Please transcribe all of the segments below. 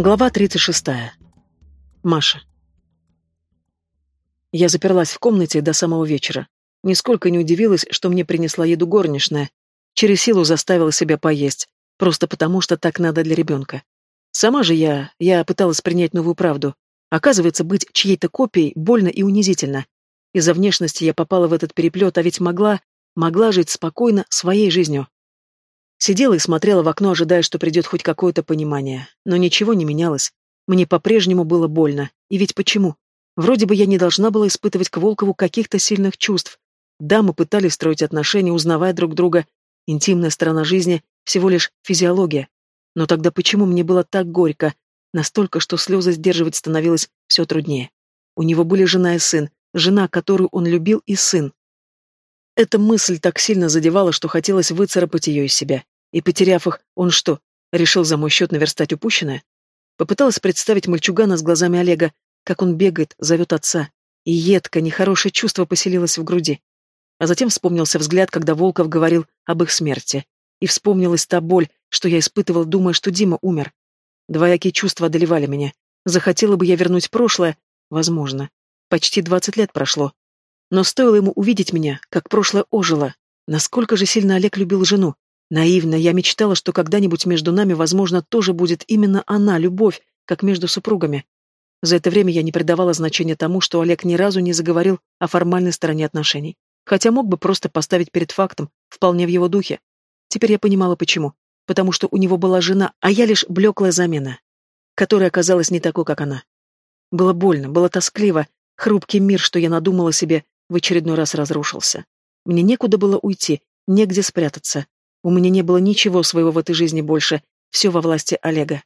Глава 36. Маша. Я заперлась в комнате до самого вечера. Нисколько не удивилась, что мне принесла еду горничная. Через силу заставила себя поесть, просто потому что так надо для ребенка. Сама же я, я пыталась принять новую правду. Оказывается, быть чьей-то копией больно и унизительно. Из-за внешности я попала в этот переплет, а ведь могла, могла жить спокойно своей жизнью. Сидела и смотрела в окно, ожидая, что придет хоть какое-то понимание. Но ничего не менялось. Мне по-прежнему было больно. И ведь почему? Вроде бы я не должна была испытывать к Волкову каких-то сильных чувств. Да, мы пытались строить отношения, узнавая друг друга. Интимная сторона жизни — всего лишь физиология. Но тогда почему мне было так горько? Настолько, что слезы сдерживать становилось все труднее. У него были жена и сын, жена, которую он любил, и сын. Эта мысль так сильно задевала, что хотелось выцарапать ее из себя. И, потеряв их, он что, решил за мой счет наверстать упущенное? Попыталась представить мальчугана с глазами Олега, как он бегает, зовет отца. И едко, нехорошее чувство поселилось в груди. А затем вспомнился взгляд, когда Волков говорил об их смерти. И вспомнилась та боль, что я испытывал, думая, что Дима умер. Двоякие чувства одолевали меня. Захотела бы я вернуть прошлое? Возможно. Почти двадцать лет прошло. Но стоило ему увидеть меня, как прошлое ожило. Насколько же сильно Олег любил жену. Наивно, я мечтала, что когда-нибудь между нами, возможно, тоже будет именно она, любовь, как между супругами. За это время я не придавала значения тому, что Олег ни разу не заговорил о формальной стороне отношений. Хотя мог бы просто поставить перед фактом, вполне в его духе. Теперь я понимала, почему. Потому что у него была жена, а я лишь блеклая замена, которая оказалась не такой, как она. Было больно, было тоскливо, хрупкий мир, что я надумала себе, в очередной раз разрушился. Мне некуда было уйти, негде спрятаться. У меня не было ничего своего в этой жизни больше, все во власти Олега.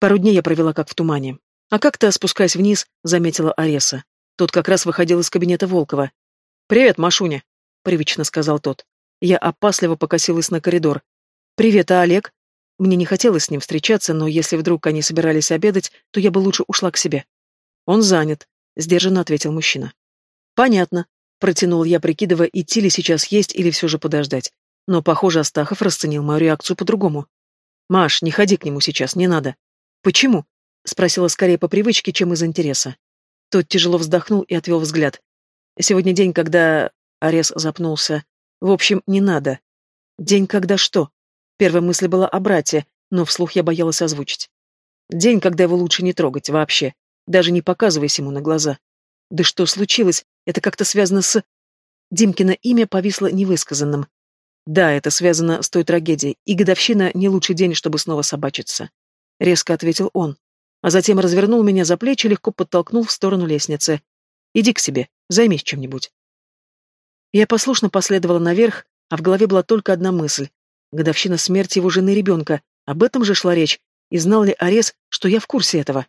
Пару дней я провела как в тумане. А как-то, спускаясь вниз, заметила Ареса. Тот как раз выходил из кабинета Волкова. «Привет, Машуня», — привычно сказал тот. Я опасливо покосилась на коридор. «Привет, а Олег?» Мне не хотелось с ним встречаться, но если вдруг они собирались обедать, то я бы лучше ушла к себе. «Он занят», — сдержанно ответил мужчина. «Понятно», — протянул я, прикидывая, идти ли сейчас есть или все же подождать. Но, похоже, Астахов расценил мою реакцию по-другому. «Маш, не ходи к нему сейчас, не надо». «Почему?» — спросила скорее по привычке, чем из интереса. Тот тяжело вздохнул и отвел взгляд. «Сегодня день, когда...» — Арес запнулся. «В общем, не надо». «День, когда что?» Первая мысль была о брате, но вслух я боялась озвучить. «День, когда его лучше не трогать вообще, даже не показываясь ему на глаза». «Да что случилось? Это как-то связано с... Димкино имя повисло невысказанным. Да, это связано с той трагедией, и годовщина не лучший день, чтобы снова собачиться. Резко ответил он. А затем развернул меня за плечи и легко подтолкнул в сторону лестницы. Иди к себе, займись чем-нибудь. Я послушно последовала наверх, а в голове была только одна мысль. Годовщина смерти его жены и ребенка. Об этом же шла речь. И знал ли Арес, что я в курсе этого?